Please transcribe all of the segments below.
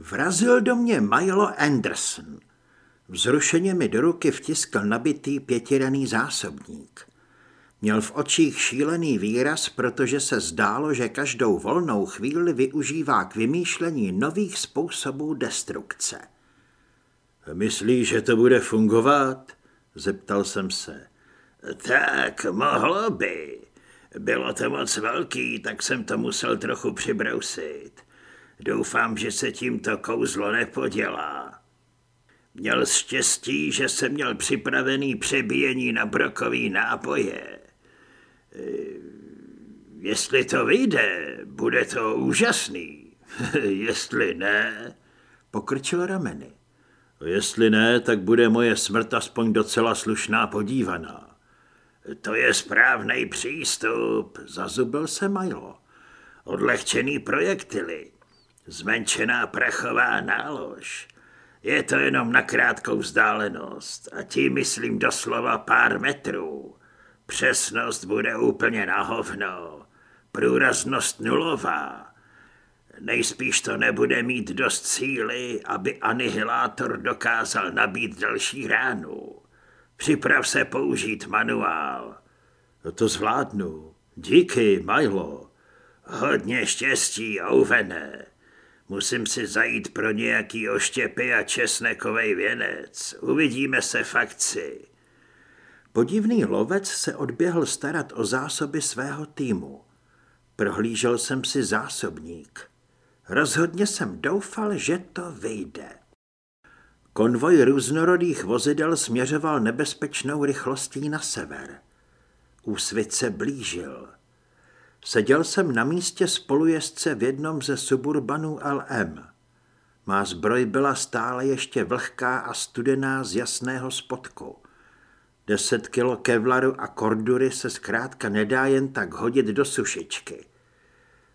Vrazil do mě Milo Anderson. Vzrušeně mi do ruky vtiskl nabitý pětiraný zásobník. Měl v očích šílený výraz, protože se zdálo, že každou volnou chvíli využívá k vymýšlení nových způsobů destrukce. Myslíš, že to bude fungovat? Zeptal jsem se. Tak, mohlo by. Bylo to moc velký, tak jsem to musel trochu přibrousit. Doufám, že se tímto kouzlo nepodělá. Měl štěstí, že jsem měl připravený přebíjení na brokový nápoje. E, jestli to vyjde, bude to úžasný. Jestli ne, pokrčil rameny. Jestli ne, tak bude moje smrt aspoň docela slušná podívaná. To je správný přístup, zazubil se Milo. Odlehčený projektily, zmenšená prachová nálož. Je to jenom na krátkou vzdálenost a tím myslím doslova pár metrů. Přesnost bude úplně na hovno, průraznost nulová. Nejspíš to nebude mít dost síly, aby anihilátor dokázal nabít další ránu. Připrav se použít manuál. To zvládnu. Díky, Milo. Hodně štěstí, Ovené. Musím si zajít pro nějaký oštěpy a česnekovej věnec. Uvidíme se v akci. Podivný lovec se odběhl starat o zásoby svého týmu. Prohlížel jsem si zásobník. Rozhodně jsem doufal, že to vyjde. Konvoj různorodých vozidel směřoval nebezpečnou rychlostí na sever. Úsvit se blížil. Seděl jsem na místě spolujezdce v jednom ze suburbanů LM. Má zbroj byla stále ještě vlhká a studená z jasného spodku. Deset kilo kevlaru a kordury se zkrátka nedá jen tak hodit do sušičky.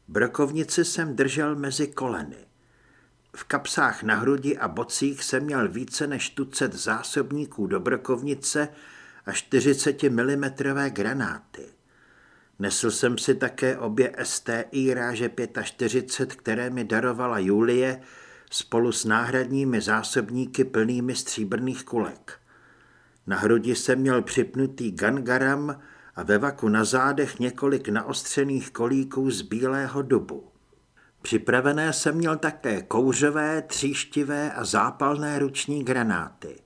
Brokovnici jsem držel mezi koleny. V kapsách na hrudi a bocích jsem měl více než tucet zásobníků do brokovnice a 40 mm granáty. Nesl jsem si také obě STI ráže 45, které mi darovala Julie, spolu s náhradními zásobníky plnými stříbrných kulek. Na hrudi jsem měl připnutý gangaram a ve vaku na zádech několik naostřených kolíků z bílého dubu. Připravené jsem měl také kouřové, tříštivé a zápalné ruční granáty.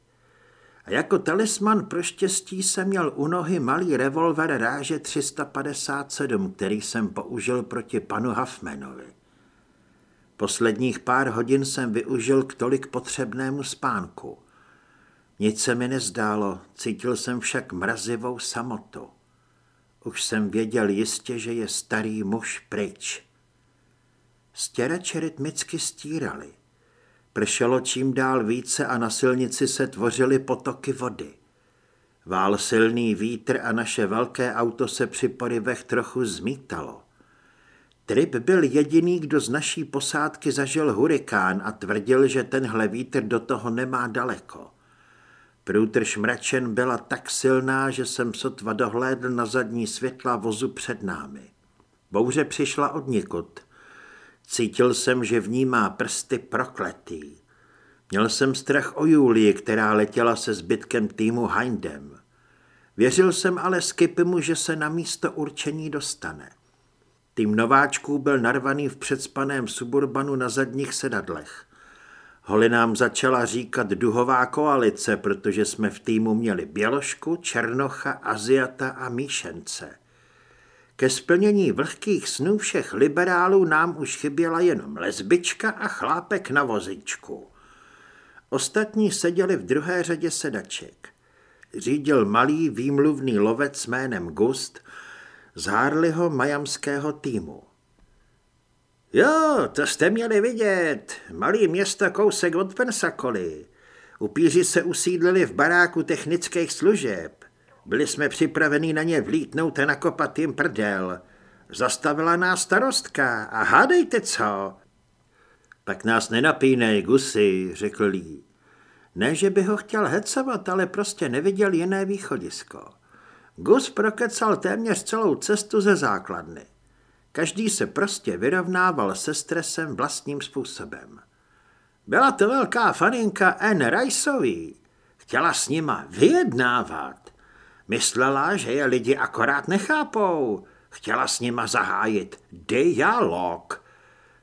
A jako talisman pro štěstí jsem měl u nohy malý revolver ráže 357, který jsem použil proti panu Huffmanovi. Posledních pár hodin jsem využil k tolik potřebnému spánku. Nic se mi nezdálo, cítil jsem však mrazivou samotu. Už jsem věděl jistě, že je starý muž pryč. Stěrače rytmicky stírali. Pršelo čím dál více a na silnici se tvořily potoky vody. Vál silný vítr a naše velké auto se při porivech trochu zmítalo. Trip byl jediný, kdo z naší posádky zažil hurikán a tvrdil, že tenhle vítr do toho nemá daleko. Průtrž mračen byla tak silná, že jsem sotva dohlédl na zadní světla vozu před námi. Bouře přišla od někud. Cítil jsem, že v ní má prsty prokletý. Měl jsem strach o Julii, která letěla se zbytkem týmu Heindem. Věřil jsem ale Skipimu, že se na místo určení dostane. Tým nováčků byl narvaný v předspaném suburbanu na zadních sedadlech. Holi nám začala říkat duhová koalice, protože jsme v týmu měli Bělošku, Černocha, Aziata a Míšence. Ke splnění vlhkých snů všech liberálů nám už chyběla jenom lesbička a chlápek na vozičku. Ostatní seděli v druhé řadě sedaček. Řídil malý výmluvný lovec jménem Gust z Harleyho majamského týmu. Jo, to jste měli vidět. Malý město kousek od Pensacoly. Upíři se usídlili v baráku technických služeb. Byli jsme připraveni na ně vlítnout a nakopat jim prdel. Zastavila nás starostka a hádejte co. Tak nás nenapínej, Gusy, řekl Lee. Ne, že by ho chtěl hecovat, ale prostě neviděl jiné východisko. Gus prokecal téměř celou cestu ze základny. Každý se prostě vyrovnával se stresem vlastním způsobem. Byla to velká faninka Anne Riceový. Chtěla s nima vyjednávat. Myslela, že je lidi akorát nechápou. Chtěla s nima zahájit dialog.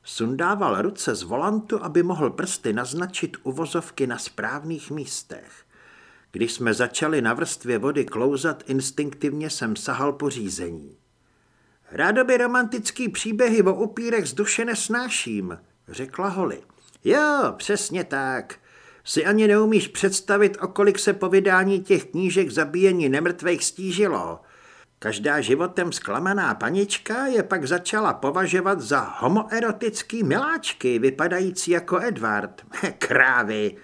Sundával ruce z volantu, aby mohl prsty naznačit uvozovky na správných místech. Když jsme začali na vrstvě vody klouzat, instinktivně jsem sahal po řízení. Rádoby romantický příběhy o upírech z duše nesnáším, řekla Holly. Jo, přesně tak. Si ani neumíš představit, o kolik se po vydání těch knížek zabíjení nemrtvých stížilo. Každá životem zklamaná panička je pak začala považovat za homoerotický miláčky, vypadající jako Edward. Krávy.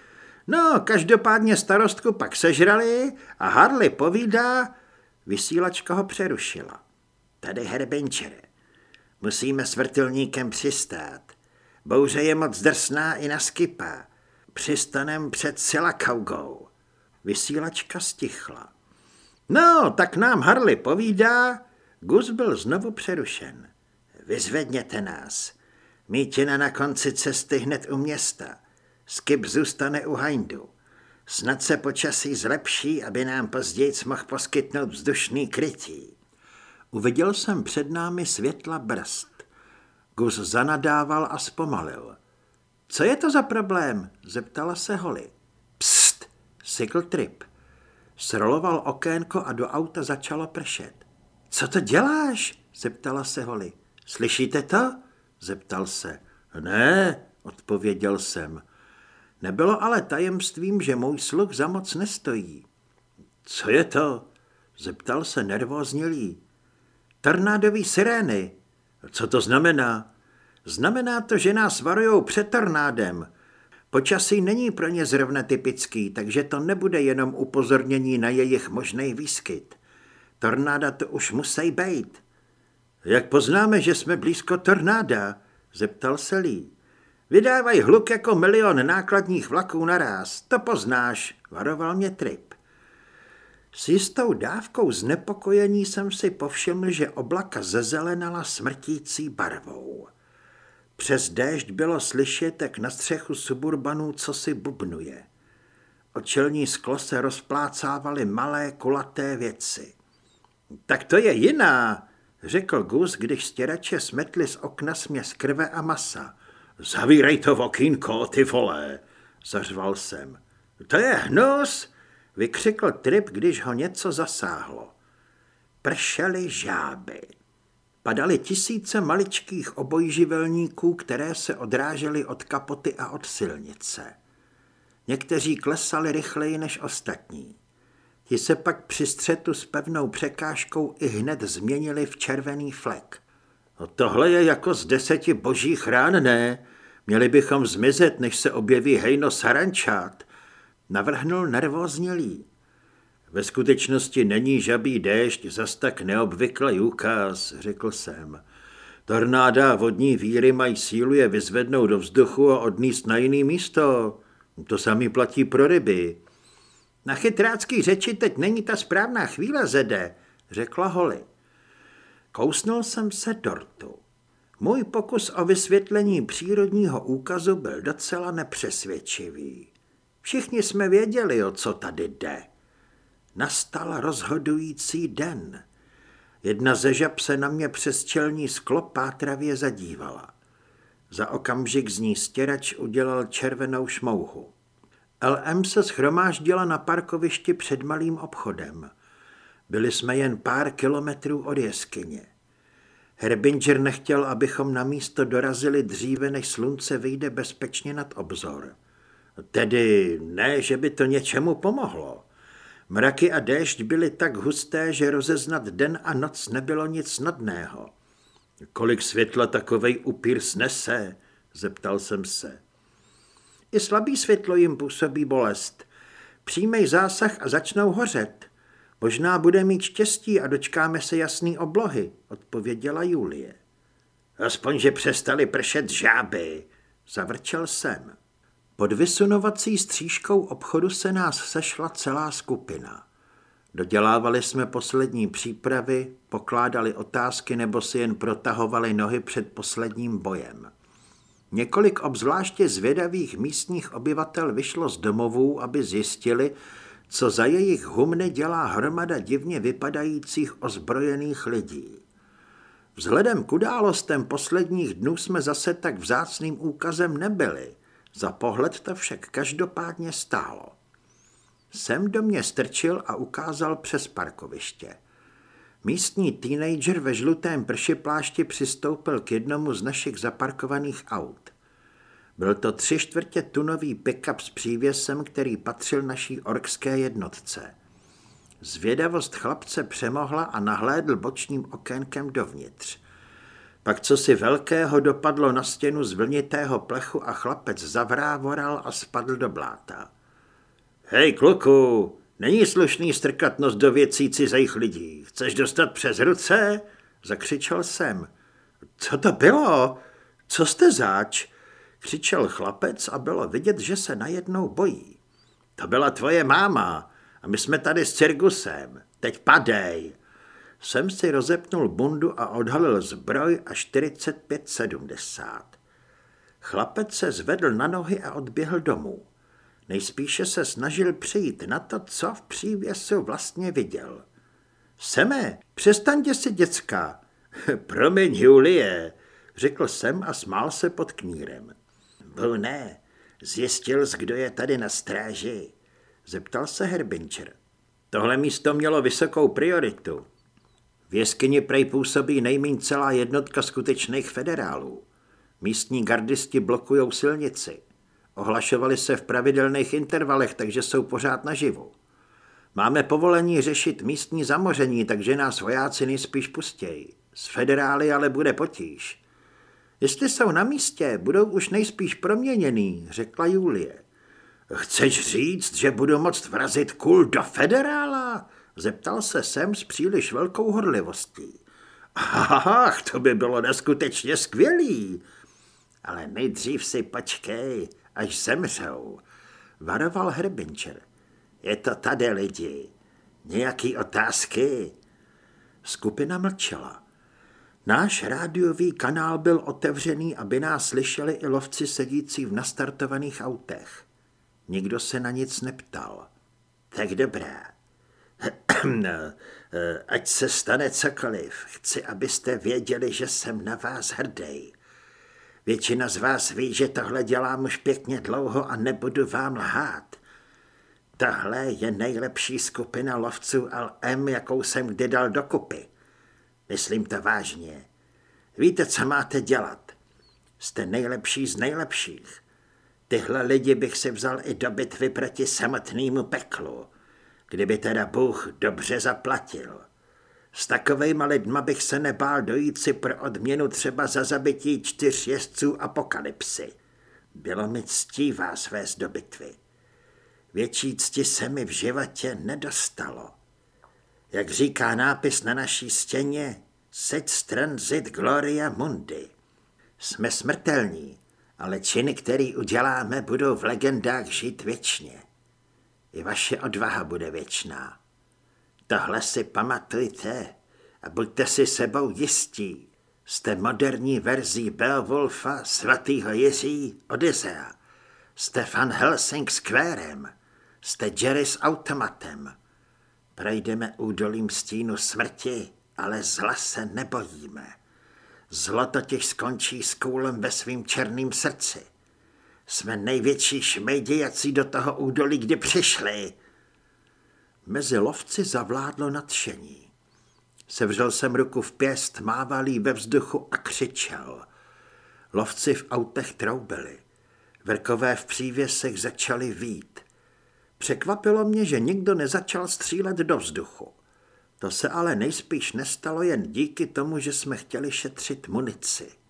No, každopádně starostku pak sežrali a Harley povídá, vysílačka ho přerušila. Tady Herbenčere, musíme s vrtulníkem přistát. Bouře je moc drsná i na skipa. Přistanem před Silakaugou. Vysílačka stichla. No, tak nám Harley povídá. Gus byl znovu přerušen. Vyzvedněte nás. Mítina na konci cesty hned u města. Skip zůstane u Hindu. Snad se počasí zlepší, aby nám později mohl poskytnout vzdušný krytí. Uviděl jsem před námi světla brzd. Gus zanadával a zpomalil. Co je to za problém? zeptala se Holly. Pst, sykl trip. Sroloval okénko a do auta začalo pršet. Co to děláš? zeptala se Holly. Slyšíte to? zeptal se. Ne, odpověděl jsem. Nebylo ale tajemstvím, že můj sluch za moc nestojí. Co je to? zeptal se nervóznělý. Tornádový sirény. Co to znamená? Znamená to, že nás varujou před tornádem. Počasí není pro ně zrovna typický, takže to nebude jenom upozornění na jejich možný výskyt. Tornáda to už musí být. Jak poznáme, že jsme blízko tornáda? Zeptal se Lee. Vydávají hluk jako milion nákladních vlaků naraz. To poznáš, varoval mě Trip. S jistou dávkou znepokojení jsem si povšiml, že oblaka zezelenala smrtící barvou. Přes déšť bylo slyšet, jak na střechu suburbanů co si bubnuje. Očelní sklo se rozplácávaly malé kulaté věci. Tak to je jiná, řekl Gus, když stěrače smetli z okna směs krve a masa. Zavírej to v okýnko, ty vole, zařval jsem. To je hnus, vykřikl Trip, když ho něco zasáhlo. Pršely žáby. Padaly tisíce maličkých obojživelníků, které se odrážely od kapoty a od silnice. Někteří klesali rychleji než ostatní. Ti se pak při střetu s pevnou překážkou i hned změnili v červený flek. No tohle je jako z deseti božích rán, ne? Měli bychom zmizet, než se objeví hejno sarančát. Navrhnul nervóznělý. Ve skutečnosti není žabý déšť zas tak neobvyklý úkaz, řekl jsem. Tornáda vodní víry mají sílu je vyzvednout do vzduchu a odníst na jiný místo. To samý platí pro ryby. Na chytrácký řeči teď není ta správná chvíle, Zede, řekla Holly. Kousnul jsem se dortu. Můj pokus o vysvětlení přírodního úkazu byl docela nepřesvědčivý. Všichni jsme věděli, o co tady jde. Nastal rozhodující den. Jedna ze žab se na mě přes čelní sklo pátravě zadívala. Za okamžik z ní stěrač udělal červenou šmouhu. LM se schromáždila na parkovišti před malým obchodem. Byli jsme jen pár kilometrů od jeskyně. Herbinger nechtěl, abychom na místo dorazili dříve, než slunce vyjde bezpečně nad obzor. Tedy ne, že by to něčemu pomohlo. Mraky a déšť byly tak husté, že rozeznat den a noc nebylo nic snadného. Kolik světla takovej upír snese? zeptal jsem se. I slabý světlo jim působí bolest. Přijmej zásah a začnou hořet. Možná bude mít štěstí a dočkáme se jasný oblohy, odpověděla Julie. Aspoň, že přestali pršet žáby, zavrčel jsem. Pod vysunovací střížkou obchodu se nás sešla celá skupina. Dodělávali jsme poslední přípravy, pokládali otázky nebo si jen protahovali nohy před posledním bojem. Několik obzvláště zvědavých místních obyvatel vyšlo z domovů, aby zjistili, co za jejich humny dělá hromada divně vypadajících ozbrojených lidí. Vzhledem k událostem posledních dnů jsme zase tak vzácným úkazem nebyli. Za pohled to však každopádně stálo. Sem do mě strčil a ukázal přes parkoviště. Místní teenager ve žlutém pršiplášti přistoupil k jednomu z našich zaparkovaných aut. Byl to tři čtvrtě tunový pickup s přívěsem, který patřil naší orkské jednotce. Zvědavost chlapce přemohla a nahlédl bočním okénkem dovnitř. Pak co si velkého dopadlo na stěnu z vlnitého plechu a chlapec zavrávoral a spadl do bláta. Hej, kluku, není slušný strkat nos do věcí cizejch lidí. Chceš dostat přes ruce? Zakřičel jsem. Co to bylo? Co jste zač? Křičel chlapec a bylo vidět, že se najednou bojí. To byla tvoje máma a my jsme tady s cirkusem. Teď padej. Jsem si rozepnul bundu a odhalil zbroj a 45-70. Chlapec se zvedl na nohy a odběhl domů. Nejspíše se snažil přijít na to, co v přívěsu vlastně viděl. Seme, přestaňte si, děcka. Promiň, Julie, řekl jsem a smál se pod knírem. Bo ne, zjistil jsi, kdo je tady na stráži. Zeptal se Herbincher. Tohle místo mělo vysokou prioritu. V jeskyni prej působí nejméně celá jednotka skutečných federálů. Místní gardisti blokují silnici. Ohlašovali se v pravidelných intervalech, takže jsou pořád naživu. Máme povolení řešit místní zamoření, takže nás vojáci nejspíš pustějí. S federály ale bude potíž. Jestli jsou na místě, budou už nejspíš proměněný, řekla Julie. Chceš říct, že budu moct vrazit kul do federála? Zeptal se sem s příliš velkou horlivostí. Ach, to by bylo neskutečně skvělý. Ale nejdřív si počkej, až zemřou, varoval Herbinčer. Je to tady lidi. Nějaký otázky? Skupina mlčela. Náš rádiový kanál byl otevřený, aby nás slyšeli i lovci sedící v nastartovaných autech. Nikdo se na nic neptal. Tak dobrá. Ať se stane cokoliv, chci, abyste věděli, že jsem na vás hrdý. Většina z vás ví, že tohle dělám už pěkně dlouho a nebudu vám lhát. Tohle je nejlepší skupina lovců LM, jakou jsem kdy dal dokupy. Myslím to vážně. Víte, co máte dělat. Jste nejlepší z nejlepších. Tyhle lidi bych si vzal i do bitvy proti samotnému peklu, kdyby teda Bůh dobře zaplatil. S takovejma lidma bych se nebál dojít si pro odměnu třeba za zabití čtyř jezdců apokalypsy. Bylo mi ctí vás vést do bitvy. Větší cti se mi v životě nedostalo. Jak říká nápis na naší stěně, Sit transit gloria mundi. Jsme smrtelní, ale činy, které uděláme, budou v legendách žít věčně. I vaše odvaha bude věčná. Tohle si pamatujte a buďte si sebou jistí. Jste moderní verzí Beowulfa, svatýho Jiří, Odisea. Jste Van Helsing Squarem. Jste Jerry s automatem. Projdeme údolím stínu smrti, ale zla se nebojíme. Zlo totiž skončí s kůlem ve svým černým srdci. Jsme největší šmejdi, jací do toho údolí kdy přišli. Mezi lovci zavládlo nadšení. Sevřel jsem ruku v pěst, mávalý ve vzduchu a křičel. Lovci v autech troubili. Vrkové v přívěsech začali vít. Překvapilo mě, že nikdo nezačal střílet do vzduchu. To se ale nejspíš nestalo jen díky tomu, že jsme chtěli šetřit munici.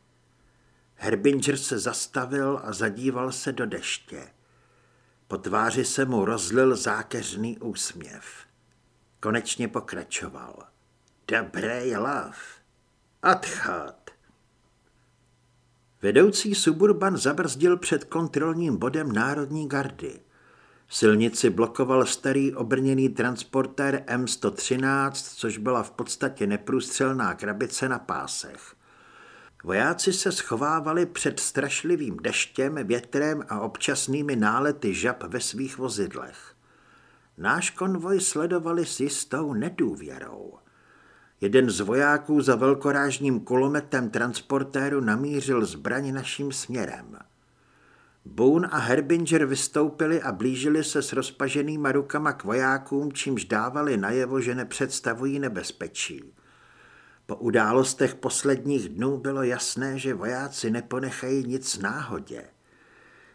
Herbinger se zastavil a zadíval se do deště. Po tváři se mu rozlil zákeřný úsměv. Konečně pokračoval. Dobrý lav. Odchod. Vedoucí Suburban zabrzdil před kontrolním bodem Národní gardy. Silnici blokoval starý obrněný transportér M113, což byla v podstatě neprůstřelná krabice na pásech. Vojáci se schovávali před strašlivým deštěm, větrem a občasnými nálety žab ve svých vozidlech. Náš konvoj sledovali s jistou nedůvěrou. Jeden z vojáků za velkorážním kulometem transportéru namířil zbraň naším směrem. Boone a Herbinger vystoupili a blížili se s rozpaženýma rukama k vojákům, čímž dávali najevo, že nepředstavují nebezpečí. Po událostech posledních dnů bylo jasné, že vojáci neponechají nic náhodě.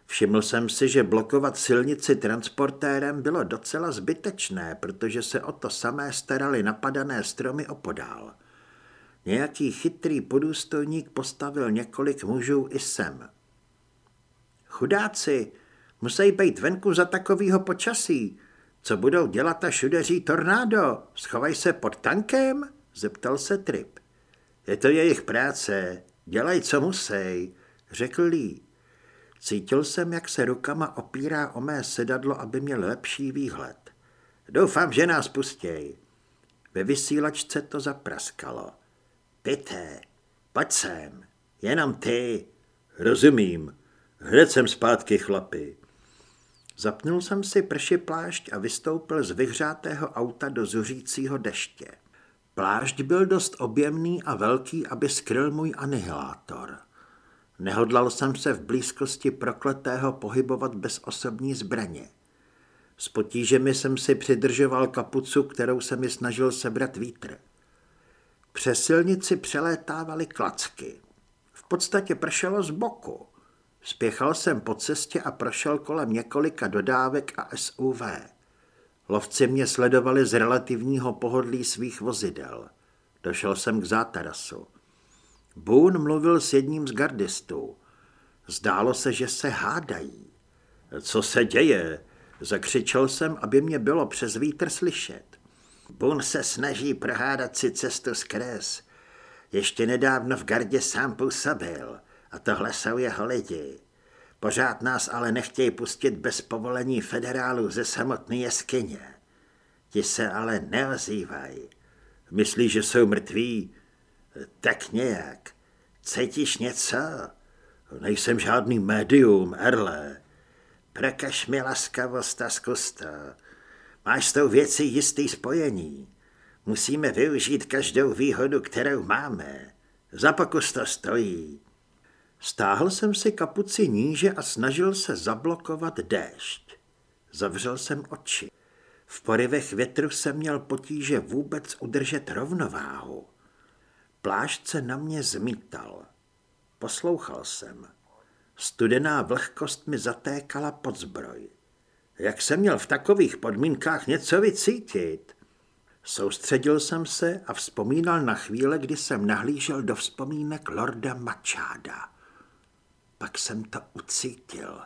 Všiml jsem si, že blokovat silnici transportérem bylo docela zbytečné, protože se o to samé starali napadané stromy opodál. Nějaký chytrý podůstojník postavil několik mužů i sem. Chudáci, musí být venku za takového počasí. Co budou dělat, až udeří tornádo? Schovaj se pod tankem? Zeptal se Trip. Je to jejich práce, dělaj, co musí, řekl Lee. Cítil jsem, jak se rukama opírá o mé sedadlo, aby měl lepší výhled. Doufám, že nás pustěj. Ve vysílačce to zapraskalo. Pité, pojď sem, jenom ty. Rozumím. Hned jsem zpátky, chlapi. Zapnul jsem si prši plášť a vystoupil z vyhřátého auta do zuřícího deště. Plášť byl dost objemný a velký, aby skryl můj anihilátor. Nehodlal jsem se v blízkosti prokletého pohybovat bez osobní zbraně. S potížemi jsem si přidržoval kapucu, kterou se mi snažil sebrat vítr. Přes silnici přelétávaly klacky. V podstatě pršelo z boku. Spěchal jsem po cestě a prošel kolem několika dodávek a SUV. Lovci mě sledovali z relativního pohodlí svých vozidel. Došel jsem k zátarasu. Boone mluvil s jedním z gardistů. Zdálo se, že se hádají. Co se děje? Zakřičel jsem, aby mě bylo přes vítr slyšet. Boone se snaží prohádat si cestu z kres. Ještě nedávno v gardě sám působil a tohle jsou jeho lidi. Pořád nás ale nechtějí pustit bez povolení federálů ze samotné jeskyně. Ti se ale neozývají. Myslíš, že jsou mrtví? Tak nějak. Cítíš něco? Nejsem žádný médium, Erle. Prakaž mi laskavost a zkus to. Máš s tou věcí jistý spojení. Musíme využít každou výhodu, kterou máme. Za pokus to stojí. Stáhl jsem si kapuci níže a snažil se zablokovat déšť. Zavřel jsem oči. V porivech větru jsem měl potíže vůbec udržet rovnováhu. Plášť se na mě zmítal. Poslouchal jsem. Studená vlhkost mi zatékala pod zbroj. Jak jsem měl v takových podmínkách něco vycítit? Soustředil jsem se a vzpomínal na chvíle, kdy jsem nahlížel do vzpomínek lorda Mačáda. Pak jsem to ucítil.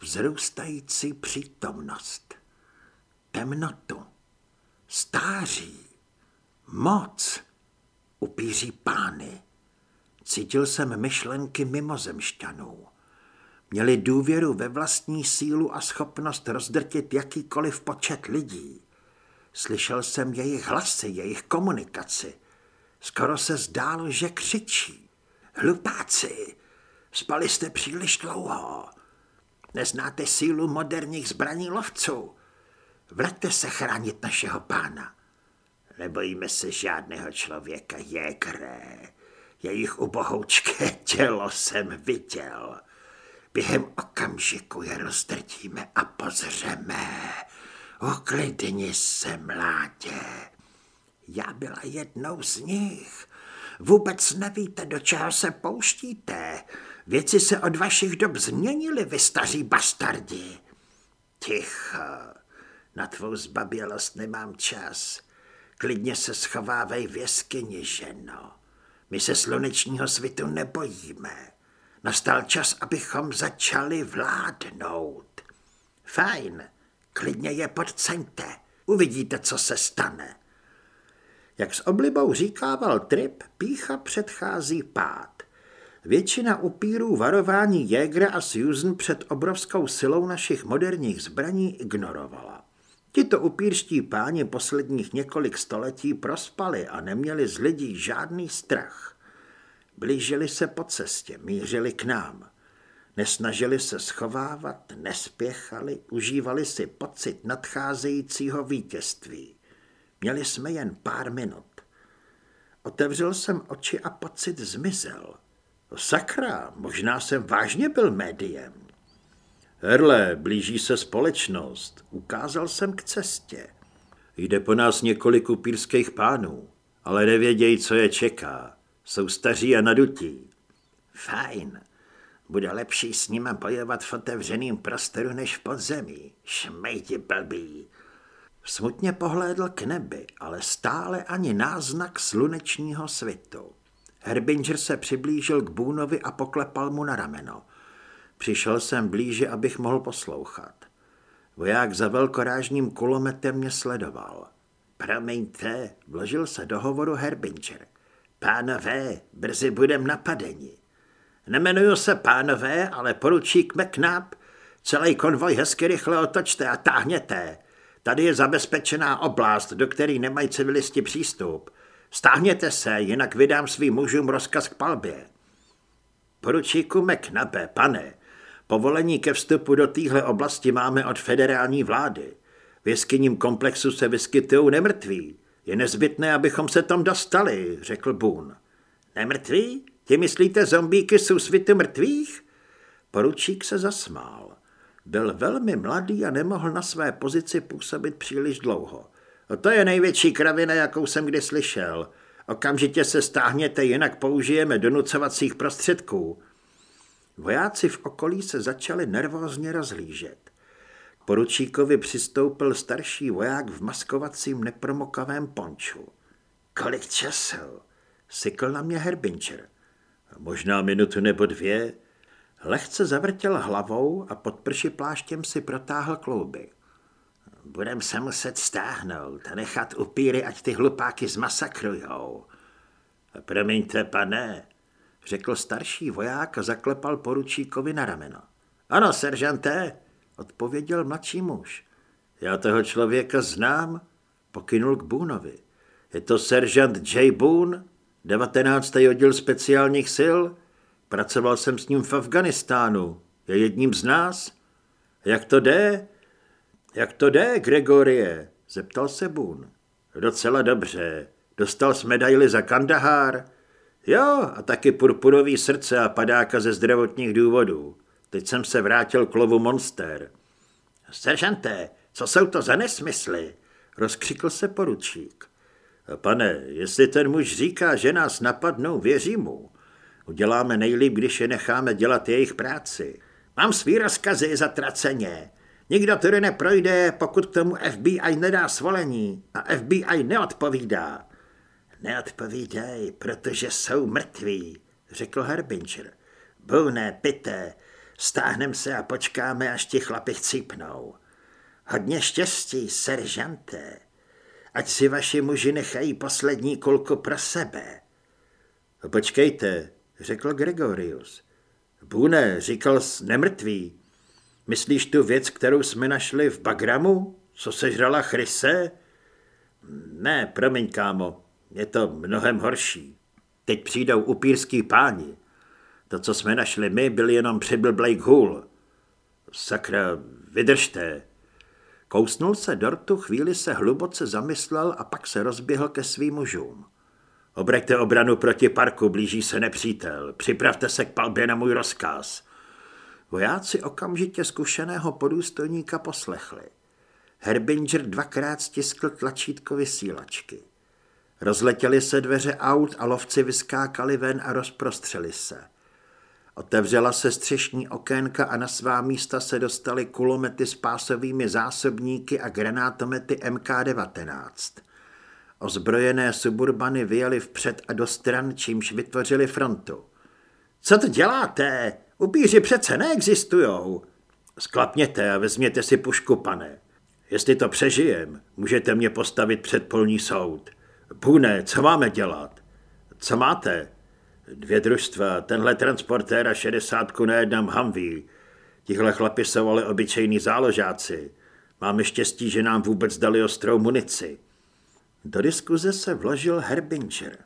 Vzrůstající přítomnost. Temnotu. Stáří. Moc. Upíří pány. Cítil jsem myšlenky mimozemšťanů. Měli důvěru ve vlastní sílu a schopnost rozdrtit jakýkoliv počet lidí. Slyšel jsem jejich hlasy, jejich komunikaci. Skoro se zdálo, že křičí. Hlupáci, spali jste příliš dlouho. Neznáte sílu moderních zbraní lovců. Vraťte se chránit našeho pána. Nebojíme se žádného člověka, jekre. Jejich ubohoučké tělo jsem viděl. Během okamžiku je rozdrtíme a pozřeme. Uklidni se, mládě. Já byla jednou z nich. Vůbec nevíte, do čeho se pouštíte. Věci se od vašich dob změnily, vy staří bastardi. Ticho, na tvou zbabělost nemám čas. Klidně se schovávej v jeskyni, ženo. My se slunečního svitu nebojíme. Nastal čas, abychom začali vládnout. Fajn, klidně je podceňte. Uvidíte, co se stane. Jak s oblibou říkával Trip, pícha předchází pád. Většina upírů varování Jägra a Susan před obrovskou silou našich moderních zbraní ignorovala. Tito upírští páni posledních několik století prospali a neměli z lidí žádný strach. Blížili se po cestě, mířili k nám. Nesnažili se schovávat, nespěchali, užívali si pocit nadcházejícího vítězství. Měli jsme jen pár minut. Otevřel jsem oči a pocit zmizel. Sakra, možná jsem vážně byl médiem. Herle, blíží se společnost. Ukázal jsem k cestě. Jde po nás několik upírských pánů, ale nevědějí, co je čeká. Jsou staří a nadutí. Fajn. Bude lepší s nimi bojovat v otevřeném prostoru než v podzemí. Šmejti blbý. Smutně pohlédl k nebi, ale stále ani náznak slunečního svitu. Herbinger se přiblížil k Bůnovi a poklepal mu na rameno. Přišel jsem blíže, abych mohl poslouchat. Voják za velkorážním kulometem mě sledoval. Promiňte, vložil se do hovoru Herbinger. Pánové, brzy budem napadeni. Nemenuju se pánové, ale poručík McNabb. Celý konvoj hezky rychle otočte a táhněte. Tady je zabezpečená oblast, do které nemají civilisti přístup. Stáhněte se, jinak vydám svým mužům rozkaz k palbě. Poručíku McNabbe, pane, povolení ke vstupu do téhle oblasti máme od federální vlády. V jeskyním komplexu se vyskytují nemrtví. Je nezbytné, abychom se tam dostali, řekl Boone. Nemrtví? Ti myslíte zombíky jsou svitu mrtvých? Poručík se zasmál. Byl velmi mladý a nemohl na své pozici působit příliš dlouho. To je největší kravina, jakou jsem kdy slyšel. Okamžitě se stáhněte, jinak použijeme donucovacích prostředků. Vojáci v okolí se začali nervózně rozhlížet. K poručíkovi přistoupil starší voják v maskovacím nepromokavém ponču. Kolik času? Sykl na mě Herbincher. Možná minutu nebo dvě. Lehce zavrtěl hlavou a pod prši pláštěm si protáhl klouby. Budem se muset stáhnout a nechat upíry, ať ty hlupáky zmasakrujou. Promiňte, pane, řekl starší voják a zaklepal poručíkovi na rameno. Ano, seržanté, odpověděl mladší muž. Já toho člověka znám, pokynul k Boonovi. Je to seržant J. Boone, 19. oddíl speciálních sil. Pracoval jsem s ním v Afganistánu. Je jedním z nás. Jak to jde? Jak to jde, Gregorie? Zeptal se Boone. Docela dobře. Dostal s medaily za Kandahár. Jo, a taky purpurový srdce a padáka ze zdravotních důvodů. Teď jsem se vrátil k lovu monster. Seržante, co jsou to za nesmysly? Rozkřikl se poručík. Pane, jestli ten muž říká, že nás napadnou, věřím mu. Uděláme nejlíp, když je necháme dělat jejich práci. Mám svý rozkazy zatraceně. Nikdo tady neprojde, pokud k tomu FBI nedá svolení a FBI neodpovídá. Neodpovídej, protože jsou mrtví, řekl Herbinger. Boune, pité, stáhnem se a počkáme, až ti chlapi chcípnou. Hodně štěstí, seržante. Ať si vaši muži nechají poslední kulku pro sebe. Počkejte, řekl Gregorius. Bune, říkal jsi nemrtvý. Myslíš tu věc, kterou jsme našli v Bagramu? Co sežrala Chryse? Ne, promiň, kámo, je to mnohem horší. Teď přijdou upírský páni. To, co jsme našli my, byl jenom Blake hůl. Sakra, vydržte. Kousnul se dortu, chvíli se hluboce zamyslel a pak se rozběhl ke svým mužům. Obreďte obranu proti parku, blíží se nepřítel. Připravte se k palbě na můj rozkaz. Vojáci okamžitě zkušeného podůstojníka poslechli. Herbinger dvakrát stiskl tlačítko vysílačky. Rozletěly se dveře aut a lovci vyskákali ven a rozprostřeli se. Otevřela se střešní okénka a na svá místa se dostaly kulomety s pásovými zásobníky a granátomety MK-19. Ozbrojené suburbany vyjeli vpřed a do stran, čímž vytvořili frontu. Co to děláte? Upíři přece neexistujou. Sklapněte a vezměte si pušku, pane. Jestli to přežijem, můžete mě postavit před polní soud. Půne, co máme dělat? Co máte? Dvě družstva, tenhle transportér a šedesátku na jednom Humvee. Tihle chlapi jsou ale obyčejní záložáci. Máme štěstí, že nám vůbec dali ostrou munici. Do diskuze se vložil Herbinger.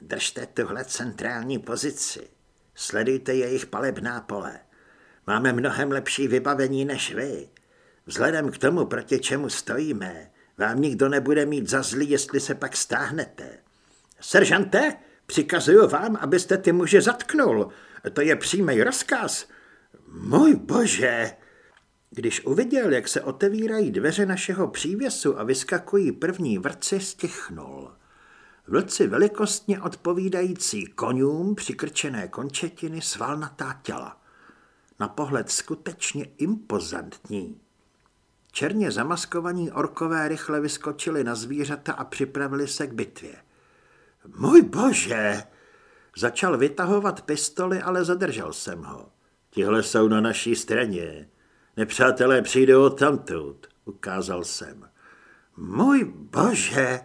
držte tuhle centrální pozici. Sledujte jejich palebná pole. Máme mnohem lepší vybavení než vy. Vzhledem k tomu, proti čemu stojíme, vám nikdo nebude mít za zlý, jestli se pak stáhnete. Seržante, přikazuju vám, abyste ty muže zatknul. To je přímý rozkaz. Můj bože! Když uviděl, jak se otevírají dveře našeho přívěsu a vyskakují první vrci, stichnul. Vlci velikostně odpovídající konům přikrčené končetiny svalnatá těla. Na pohled skutečně impozantní. Černě zamaskovaní orkové rychle vyskočili na zvířata a připravili se k bitvě. Můj bože! Začal vytahovat pistoli, ale zadržel jsem ho. Tihle jsou na naší straně. Nepřátelé přijdou tamtud, ukázal jsem. Můj bože!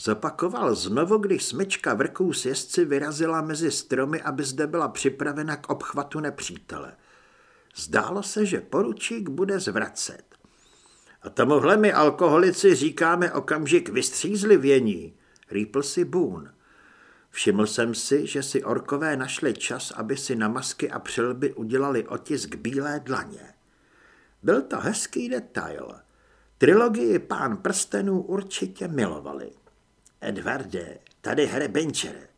Zopakoval znovu, když smečka vrků s jezdci vyrazila mezi stromy, aby zde byla připravena k obchvatu nepřítele. Zdálo se, že poručík bude zvracet. A tomuhle my alkoholici říkáme okamžik vystřízlivění, rýpl si Boone. Všiml jsem si, že si orkové našli čas, aby si na masky a přilby udělali otisk bílé dlaně. Byl to hezký detail. Trilogii Pán prstenů určitě milovali. Edvarde, tady Hrebenčer,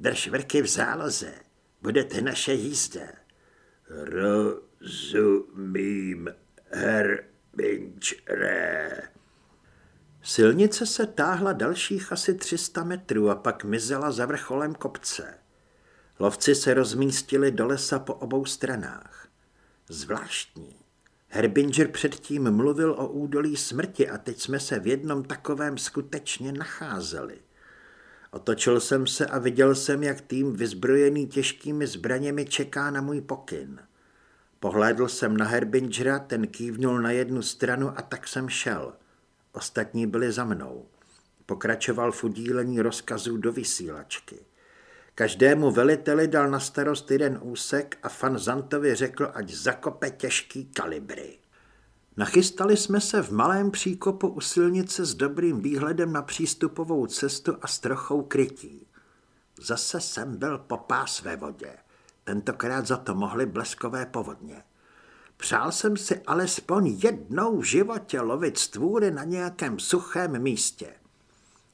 drž vrky v záloze, budete naše jízda. Rozumím, Hrebenčere. Silnice se táhla dalších asi 300 metrů a pak mizela za vrcholem kopce. Lovci se rozmístili do lesa po obou stranách. Zvláštní. Herbinger předtím mluvil o údolí smrti a teď jsme se v jednom takovém skutečně nacházeli. Otočil jsem se a viděl jsem, jak tým vyzbrojený těžkými zbraněmi čeká na můj pokyn. Pohlédl jsem na Herbingera, ten kývnul na jednu stranu a tak jsem šel. Ostatní byli za mnou. Pokračoval v udílení rozkazů do vysílačky. Každému veliteli dal na starost jeden úsek a fan Zantovi řekl, ať zakope těžký kalibry. Nachystali jsme se v malém příkopu u silnice s dobrým výhledem na přístupovou cestu a s trochou krytí. Zase jsem byl po pás ve vodě. Tentokrát za to mohly bleskové povodně. Přál jsem si alespoň jednou v životě lovit stvůry na nějakém suchém místě.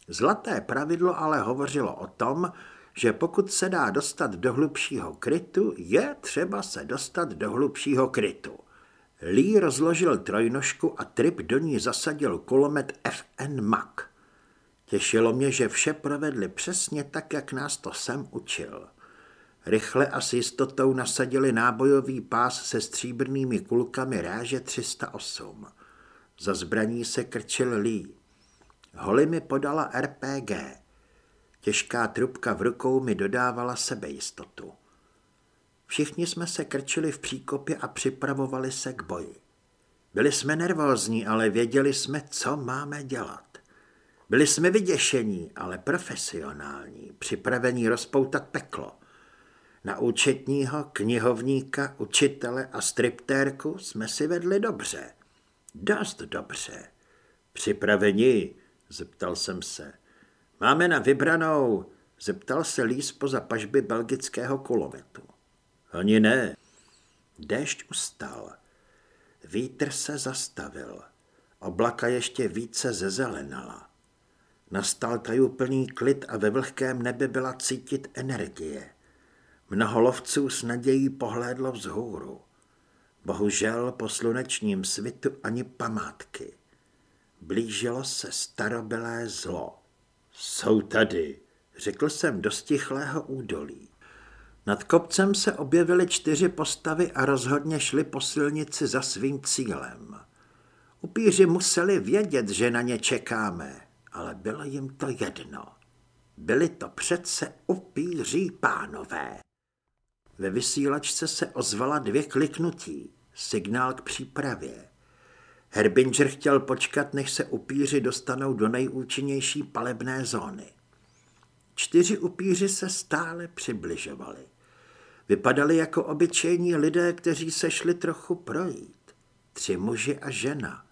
Zlaté pravidlo ale hovořilo o tom, že pokud se dá dostat do hlubšího krytu, je třeba se dostat do hlubšího krytu. Lee rozložil trojnožku a Trip do ní zasadil kulomet FN Mac. Těšilo mě, že vše provedli přesně tak, jak nás to sem učil. Rychle a s jistotou nasadili nábojový pás se stříbrnými kulkami ráže 308. Za zbraní se krčil Lee. Holly mi podala RPG. Těžká trubka v rukou mi dodávala sebejistotu. Všichni jsme se krčili v příkopě a připravovali se k boji. Byli jsme nervózní, ale věděli jsme, co máme dělat. Byli jsme vyděšení, ale profesionální, připravení rozpoutat peklo. Na účetního, knihovníka, učitele a striptérku jsme si vedli dobře. Dost dobře. Připraveni? zeptal jsem se. Máme na vybranou, zeptal se Lís poza pažby belgického kulometu. Ani ne. Déšť ustal. Vítr se zastavil. Oblaka ještě více zezelenala. Nastal tajuplný klid a ve vlhkém nebi byla cítit energie. Mnoho lovců s nadějí pohlédlo vzhůru. Bohužel po slunečním svitu ani památky. Blížilo se starobylé zlo. Jsou tady, řekl jsem do stichlého údolí. Nad kopcem se objevily čtyři postavy a rozhodně šli po silnici za svým cílem. Upíři museli vědět, že na ně čekáme, ale bylo jim to jedno. Byli to přece upíří pánové. Ve vysílačce se ozvala dvě kliknutí, signál k přípravě. Herbinger chtěl počkat, než se upíři dostanou do nejúčinnější palebné zóny. Čtyři upíři se stále přibližovali. Vypadali jako obyčejní lidé, kteří se šli trochu projít. Tři muži a žena.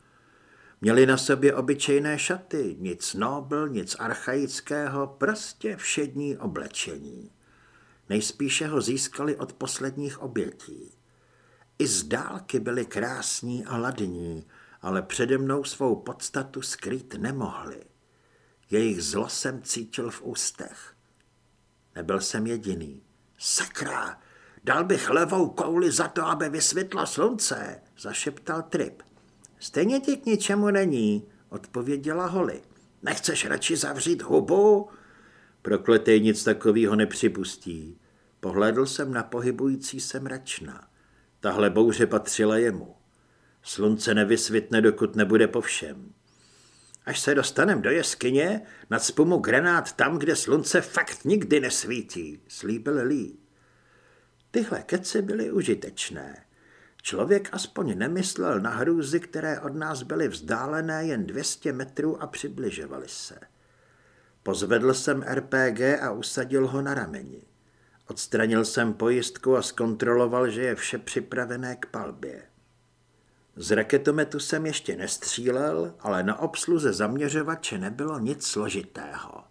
Měli na sobě obyčejné šaty, nic nobl, nic archaického, prostě všední oblečení. Nejspíše ho získali od posledních obětí. I z dálky byli krásní a ladní, ale přede mnou svou podstatu skrýt nemohli. Jejich zlo jsem cítil v ústech. Nebyl jsem jediný. Sakra, dal bych levou kouli za to, aby vysvětlo slunce, zašeptal Trip. Stejně ti k ničemu není, odpověděla Holly. Nechceš radši zavřít hubu? Prokletej nic takového nepřipustí. Pohlédl jsem na pohybující se mračna. Tahle bouře patřila jemu. Slunce nevysvětne, dokud nebude po všem. Až se dostanem do jeskyně, nad mu granát tam, kde slunce fakt nikdy nesvítí, slíbil Lee. Tyhle keci byly užitečné. Člověk aspoň nemyslel na hrůzy, které od nás byly vzdálené jen 200 metrů a přibližovaly se. Pozvedl jsem RPG a usadil ho na rameni. Odstranil jsem pojistku a zkontroloval, že je vše připravené k palbě. Z raketometu jsem ještě nestřílel, ale na obsluze zaměřovače nebylo nic složitého.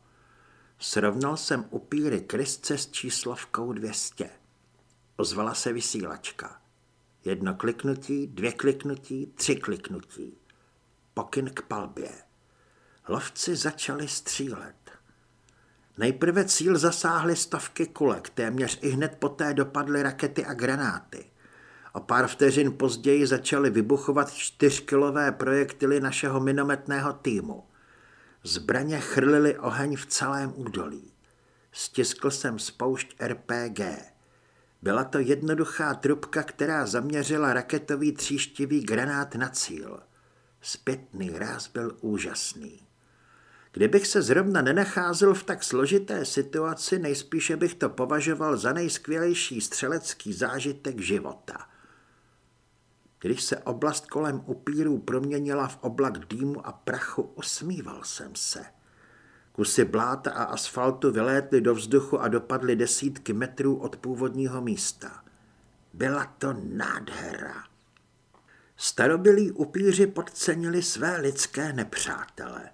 Srovnal jsem upíry krysce s číslovkou 200. Ozvala se vysílačka. Jedno kliknutí, dvě kliknutí, tři kliknutí. Pokyn k palbě. Lovci začali střílet. Nejprve cíl zasáhly stovky kulek, téměř i hned poté dopadly rakety a granáty. O pár vteřin později začaly vybuchovat čtyřkilové projektily našeho minometného týmu. Zbraně chrlily oheň v celém údolí. Stiskl jsem spoušť RPG. Byla to jednoduchá trubka, která zaměřila raketový tříštivý granát na cíl. Zpětný ráz byl úžasný. Kdybych se zrovna nenacházel v tak složité situaci, nejspíše bych to považoval za nejskvělejší střelecký zážitek života. Když se oblast kolem upírů proměnila v oblak dýmu a prachu, usmíval jsem se. Kusy bláta a asfaltu vylétly do vzduchu a dopadly desítky metrů od původního místa. Byla to nádhera. Starobilí upíři podcenili své lidské nepřátele.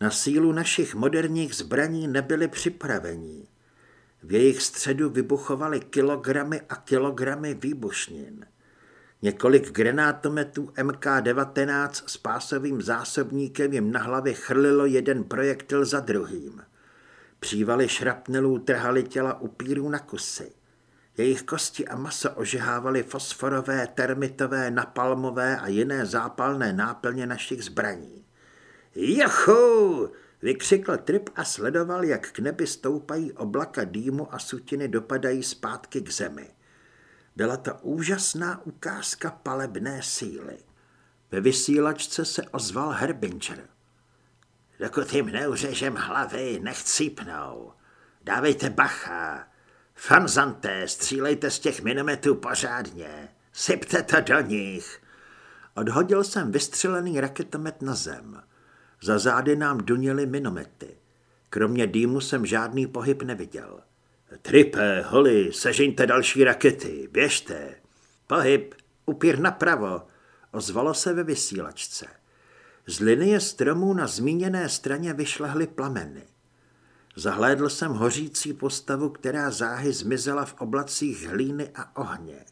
Na sílu našich moderních zbraní nebyli připravení. V jejich středu vybuchovaly kilogramy a kilogramy výbušnin. Několik granátometů MK-19 s pásovým zásobníkem jim na hlavě chrlilo jeden projektil za druhým. Přívaly šrapnelů trhaly těla upírů na kusy. Jejich kosti a maso ožehávaly fosforové, termitové, napalmové a jiné zápalné náplně našich zbraní. Jochu! Vykřikl Trip a sledoval, jak k nebi stoupají oblaka dýmu a sutiny dopadají zpátky k zemi. Byla to úžasná ukázka palebné síly. Ve vysílačce se ozval Herbinger. Dokud jim neuřežem hlavy, nechcípnou. Dávejte bacha. Fanzanté, střílejte z těch minometů pořádně. Sypte to do nich. Odhodil jsem vystřelený raketomet na zem. Za zády nám duněly minomety. Kromě dýmu jsem žádný pohyb neviděl. Tripe, holi, sežiňte další rakety, běžte. Pohyb, upír napravo, ozvalo se ve vysílačce. Z linie stromů na zmíněné straně vyšlehly plameny. Zahlédl jsem hořící postavu, která záhy zmizela v oblacích hlíny a ohně.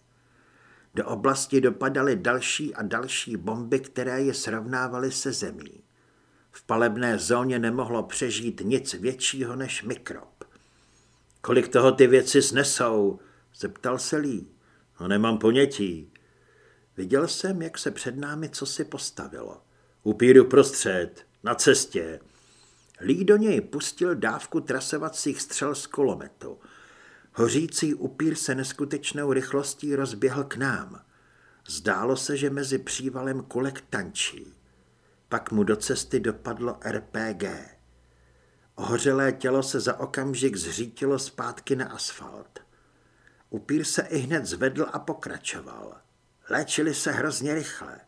Do oblasti dopadaly další a další bomby, které je srovnávaly se zemí. V palebné zóně nemohlo přežít nic většího než mikrob. Kolik toho ty věci snesou? Zeptal se Lí. No nemám ponětí. Viděl jsem, jak se před námi co si postavilo. Upíru prostřed, na cestě. Lí do něj pustil dávku trasovacích střel z kulometu. Hořící upír se neskutečnou rychlostí rozběhl k nám. Zdálo se, že mezi přívalem kulek tančí. Pak mu do cesty dopadlo RPG. Ohořelé tělo se za okamžik zřítilo zpátky na asfalt. Upír se i hned zvedl a pokračoval. Léčili se hrozně rychle.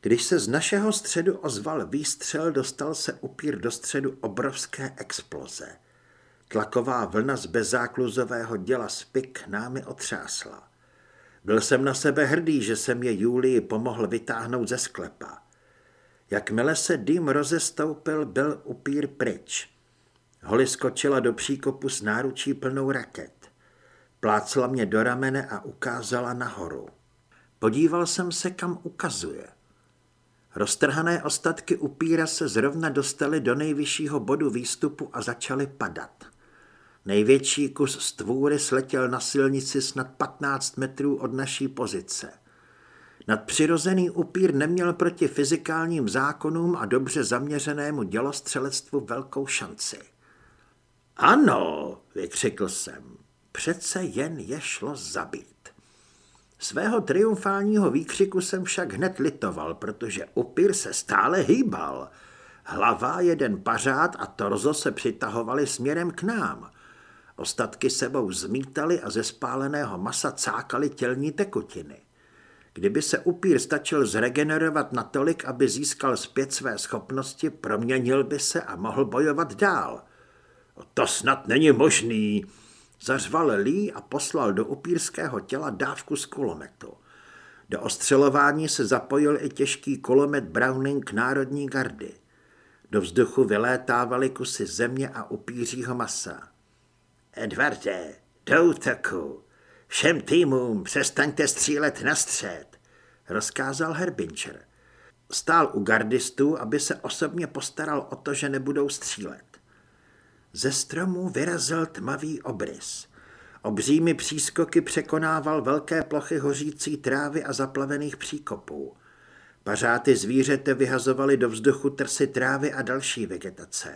Když se z našeho středu ozval výstřel, dostal se upír do středu obrovské exploze. Tlaková vlna z bezákluzového děla spik námi otřásla. Byl jsem na sebe hrdý, že jsem je Julii pomohl vytáhnout ze sklepa. Jakmile se dým rozestoupil, byl upír pryč. Holly skočila do příkopu s náručí plnou raket. Plácla mě do ramene a ukázala nahoru. Podíval jsem se, kam ukazuje. Roztrhané ostatky upíra se zrovna dostaly do nejvyššího bodu výstupu a začaly padat. Největší kus stvůry sletěl na silnici snad 15 metrů od naší pozice. Nadpřirozený upír neměl proti fyzikálním zákonům a dobře zaměřenému dělostřelectvu velkou šanci. Ano, vykřikl jsem, přece jen je šlo zabít. Svého triumfálního výkřiku jsem však hned litoval, protože upír se stále hýbal. Hlava, jeden pařád a torzo se přitahovali směrem k nám. Ostatky sebou zmítali a ze spáleného masa cákali tělní tekutiny. Kdyby se upír stačil zregenerovat natolik, aby získal zpět své schopnosti, proměnil by se a mohl bojovat dál. To snad není možný, Zařval Lee a poslal do upírského těla dávku z kulometu. Do ostřelování se zapojil i těžký kulomet Browning Národní gardy. Do vzduchu vylétávaly kusy země a upířího masa. Edvarde, do útoku. Všem týmům přestaňte střílet na střed, rozkázal Herbincher. Stál u gardistů, aby se osobně postaral o to, že nebudou střílet. Ze stromu vyrazil tmavý obrys. Obřími přískoky překonával velké plochy hořící trávy a zaplavených příkopů. Pařáty zvířete vyhazovali do vzduchu trsy trávy a další vegetace.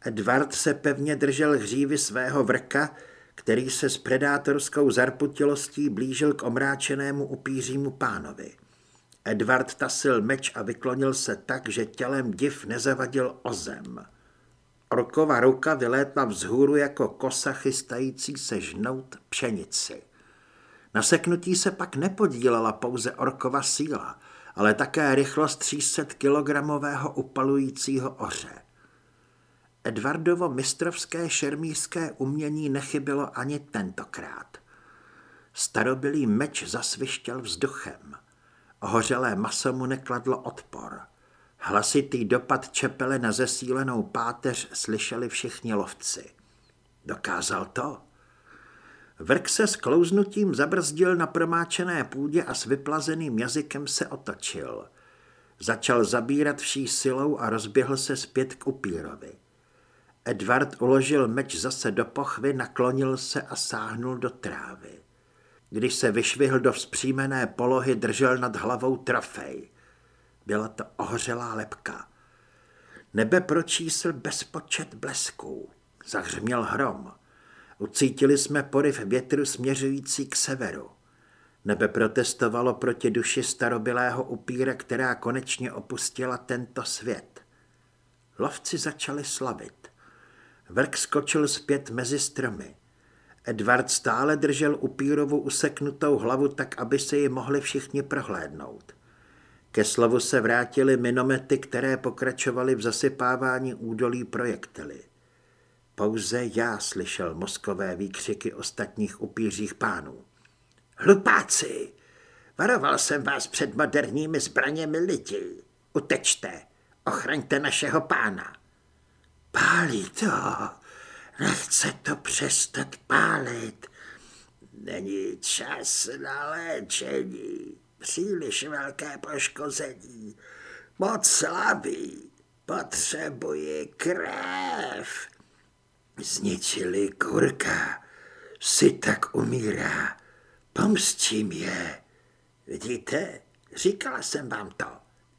Edward se pevně držel hřívy svého vrka, který se s predátorskou zarputilostí blížil k omráčenému upířímu pánovi. Edward tasil meč a vyklonil se tak, že tělem div nezavadil o zem. Orkova ruka vylétla vzhůru jako kosa chystající se žnout pšenici. Na seknutí se pak nepodílela pouze orkova síla, ale také rychlost 300 kilogramového upalujícího oře. Edvardovo mistrovské šermířské umění nechybilo ani tentokrát. Starobilý meč zasvištěl vzduchem. Ohořelé maso mu nekladlo odpor. Hlasitý dopad čepele na zesílenou páteř slyšeli všichni lovci. Dokázal to? Vrk se s klouznutím zabrzdil na promáčené půdě a s vyplazeným jazykem se otočil. Začal zabírat vší silou a rozběhl se zpět k upírovi. Edward uložil meč zase do pochvy, naklonil se a sáhnul do trávy. Když se vyšvihl do vzpřímené polohy, držel nad hlavou trofej. Byla to ohřelá lepka. Nebe pročísl bezpočet blesků. Zahřměl hrom. Ucítili jsme poryv větru směřující k severu. Nebe protestovalo proti duši starobilého upíra, která konečně opustila tento svět. Lovci začali slavit. Vrk skočil zpět mezi stromy. Edward stále držel upírovu useknutou hlavu tak, aby se ji mohli všichni prohlédnout. Ke slovu se vrátily minomety, které pokračovaly v zasypávání údolí projektily. Pouze já slyšel mozkové výkřiky ostatních upířích pánů. Hlupáci! Varoval jsem vás před moderními zbraněmi lidí. Utečte, ochraňte našeho pána. Pálí to, nechce to přestat pálit. Není čas na léčení příliš velké poškození. Moc slabý, potřebuji krev. Zničili kurka, si tak umírá, pomstím je. Vidíte, říkala jsem vám to,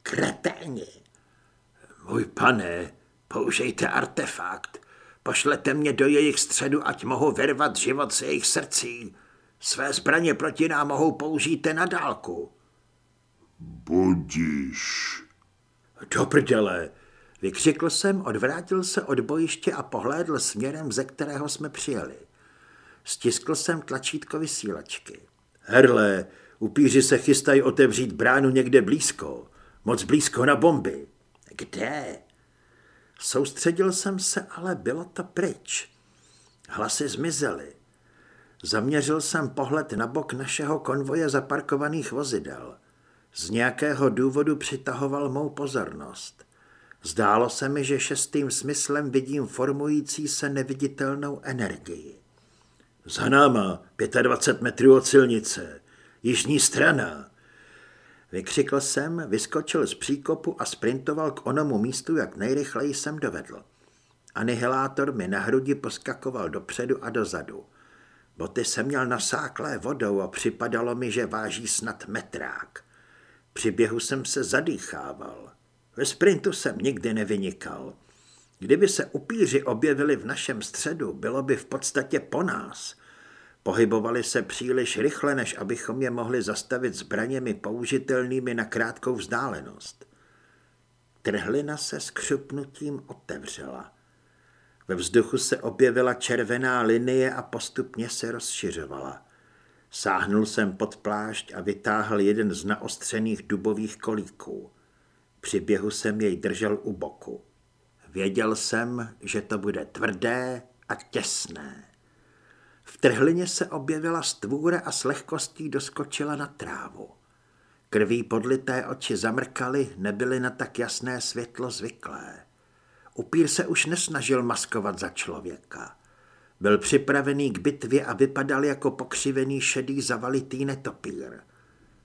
kreténi. Můj pane, použijte artefakt, pošlete mě do jejich středu, ať mohu vyrvat život z jejich srdcí. Své zbraně proti nám mohou použít na dálku. Budíš. Do prdele, vykřikl jsem, odvrátil se od bojiště a pohlédl směrem, ze kterého jsme přijeli. Stiskl jsem tlačítko vysílačky. Herle, upíři se chystají otevřít bránu někde blízko. Moc blízko na bomby. Kde? Soustředil jsem se, ale bylo to pryč. Hlasy zmizely. Zaměřil jsem pohled na bok našeho konvoje zaparkovaných vozidel. Z nějakého důvodu přitahoval mou pozornost. Zdálo se mi, že šestým smyslem vidím formující se neviditelnou energii. Za náma, 25 metrů od silnice, jižní strana. Vykřikl jsem, vyskočil z příkopu a sprintoval k onomu místu, jak nejrychleji jsem dovedl. Anihilátor mi na hrudi poskakoval dopředu a dozadu. Boty jsem měl nasáklé vodou a připadalo mi, že váží snad metrák. Při běhu jsem se zadýchával. Ve sprintu jsem nikdy nevynikal. Kdyby se upíři objevili v našem středu, bylo by v podstatě po nás. Pohybovali se příliš rychle, než abychom je mohli zastavit zbraněmi použitelnými na krátkou vzdálenost. Trhlina se s křupnutím otevřela. Ve vzduchu se objevila červená linie a postupně se rozšiřovala. Sáhnul jsem pod plášť a vytáhl jeden z naostřených dubových kolíků. Při běhu jsem jej držel u boku. Věděl jsem, že to bude tvrdé a těsné. Trhlině se objevila stvůra a s lehkostí doskočila na trávu. Krví podlité oči zamrkaly, nebyly na tak jasné světlo zvyklé. Upír se už nesnažil maskovat za člověka. Byl připravený k bitvě a vypadal jako pokřivený šedý zavalitý netopír.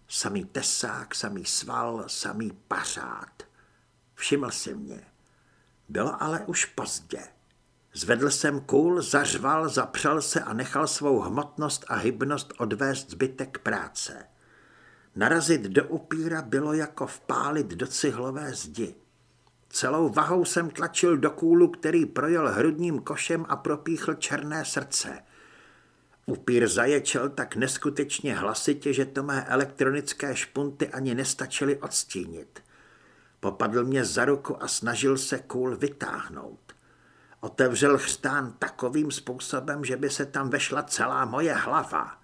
Samý tesák, samý sval, samý pařád. Všiml si mě. Bylo ale už pozdě. Zvedl jsem kůl, zařval, zapřel se a nechal svou hmotnost a hybnost odvést zbytek práce. Narazit do upíra bylo jako vpálit do cihlové zdi. Celou vahou jsem tlačil do kůlu, který projel hrudním košem a propíchl černé srdce. Upír zaječel tak neskutečně hlasitě, že to mé elektronické špunty ani nestačily odstínit. Popadl mě za ruku a snažil se kůl vytáhnout. Otevřel chřtán takovým způsobem, že by se tam vešla celá moje hlava.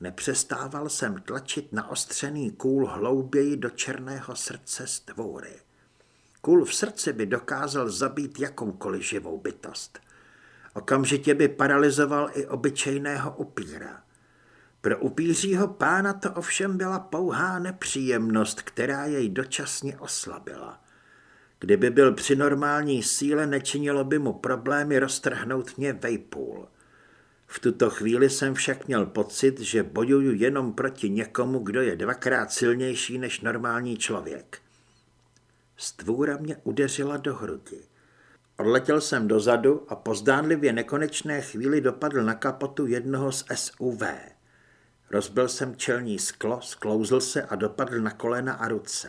Nepřestával jsem tlačit na ostřený kůl hlouběji do černého srdce stvůry. Kůl v srdci by dokázal zabít jakoukoliv živou bytost. Okamžitě by paralizoval i obyčejného upíra. Pro upířího pána to ovšem byla pouhá nepříjemnost, která jej dočasně oslabila. Kdyby byl při normální síle, nečinilo by mu problémy roztrhnout mě vejpůl. V tuto chvíli jsem však měl pocit, že bojuju jenom proti někomu, kdo je dvakrát silnější než normální člověk. Stvůra mě udeřila do hrudi. Odletěl jsem dozadu a po zdánlivě nekonečné chvíli dopadl na kapotu jednoho z SUV. Rozbil jsem čelní sklo, sklouzl se a dopadl na kolena a ruce.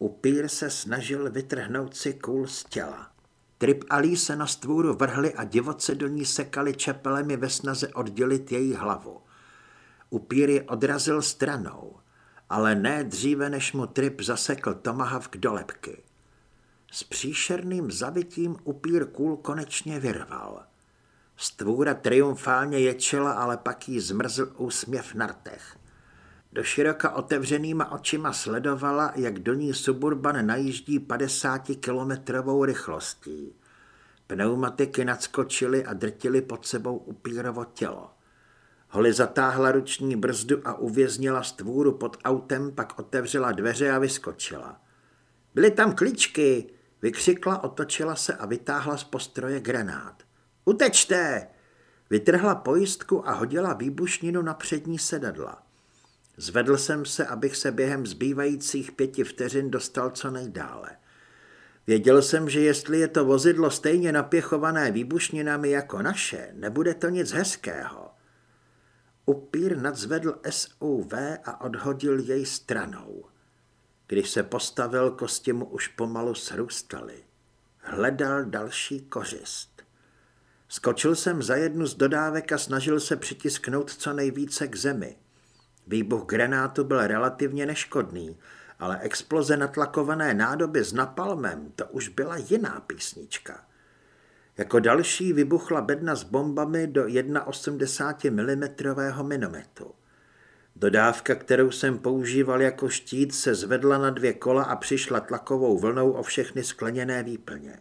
Upír se snažil vytrhnout si kůl z těla. Trip a Lee se na stvůru vrhli a divoce do ní sekali čepelemi ve snaze oddělit její hlavu. Upír je odrazil stranou ale ne dříve, než mu Trip zasekl Tomahawk do lepky. S příšerným zavitím upír kůl konečně vyrval. Stvůra triumfálně ječela, ale pak jí zmrzl úsměv na rtech. Do široka otevřenýma očima sledovala, jak do ní suburban najíždí 50-kilometrovou rychlostí. Pneumatiky nadskočily a drtily pod sebou upírovo tělo. Holly zatáhla ruční brzdu a uvěznila stvůru pod autem, pak otevřela dveře a vyskočila. Byly tam klíčky, vykřikla, otočila se a vytáhla z postroje granát. Utečte! Vytrhla pojistku a hodila výbušninu na přední sedadla. Zvedl jsem se, abych se během zbývajících pěti vteřin dostal co nejdále. Věděl jsem, že jestli je to vozidlo stejně napěchované výbušninami jako naše, nebude to nic hezkého. Upír nadzvedl SUV a odhodil jej stranou. Když se postavil, kosti mu už pomalu srůstaly. Hledal další kořist. Skočil jsem za jednu z dodávek a snažil se přitisknout co nejvíce k zemi. Výbuch granátu byl relativně neškodný, ale exploze natlakované nádoby s napalmem, to už byla jiná písnička. Jako další vybuchla bedna s bombami do 1,80 mm minometu. Dodávka, kterou jsem používal jako štít, se zvedla na dvě kola a přišla tlakovou vlnou o všechny skleněné výplně.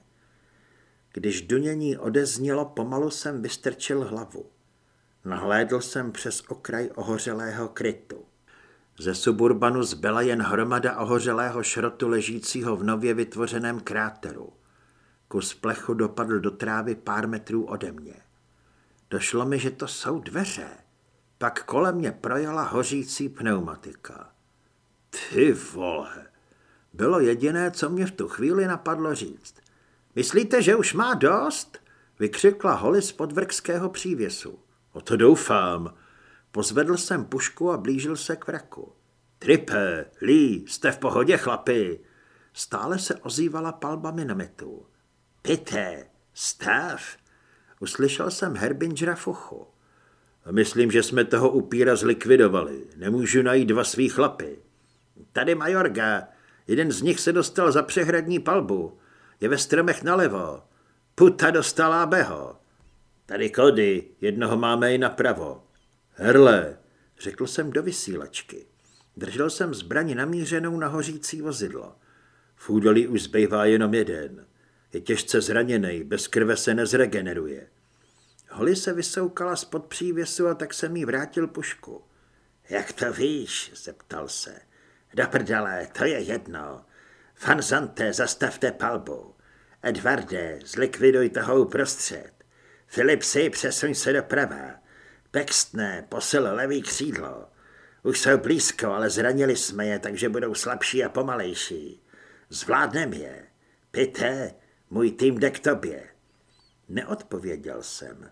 Když dunění odeznělo, pomalu jsem vystrčil hlavu. Nahlédl jsem přes okraj ohořelého krytu. Ze suburbanu zbyla jen hromada ohořelého šrotu ležícího v nově vytvořeném kráteru. Kus plechu dopadl do trávy pár metrů ode mě. Došlo mi, že to jsou dveře. Pak kolem mě projela hořící pneumatika. Ty vole, bylo jediné, co mě v tu chvíli napadlo říct. Myslíte, že už má dost? Vykřikla Holly z podvrkského přívěsu. O to doufám. Pozvedl jsem pušku a blížil se k vraku. Tripe, Lee, jste v pohodě, chlapi? Stále se ozývala palba minometu. Pité, stav. Uslyšel jsem Herbingera v uchu. Myslím, že jsme toho upíra zlikvidovali. Nemůžu najít dva svý chlapy. Tady Majorga. Jeden z nich se dostal za přehradní palbu. Je ve stromech nalevo. Puta dostala Beho. Tady Kody, jednoho máme i napravo. Herle, řekl jsem do vysílačky. Držel jsem zbraní namířenou na hořící vozidlo. V údolí už zbývá jenom jeden. Je těžce zraněný, bez krve se nezregeneruje. Holly se vysoukala spod přívěsu a tak jsem jí vrátil pušku. Jak to víš? zeptal se. Do prdele, to je jedno. Fanzante, zastavte palbu. Edvarde, zlikviduj toho uprostřed. Filipsi, přesuň se doprava. Pextne, posil levý křídlo. Už jsou blízko, ale zranili jsme je, takže budou slabší a pomalejší. Zvládnem je. Pité, můj tým jde k tobě. Neodpověděl jsem.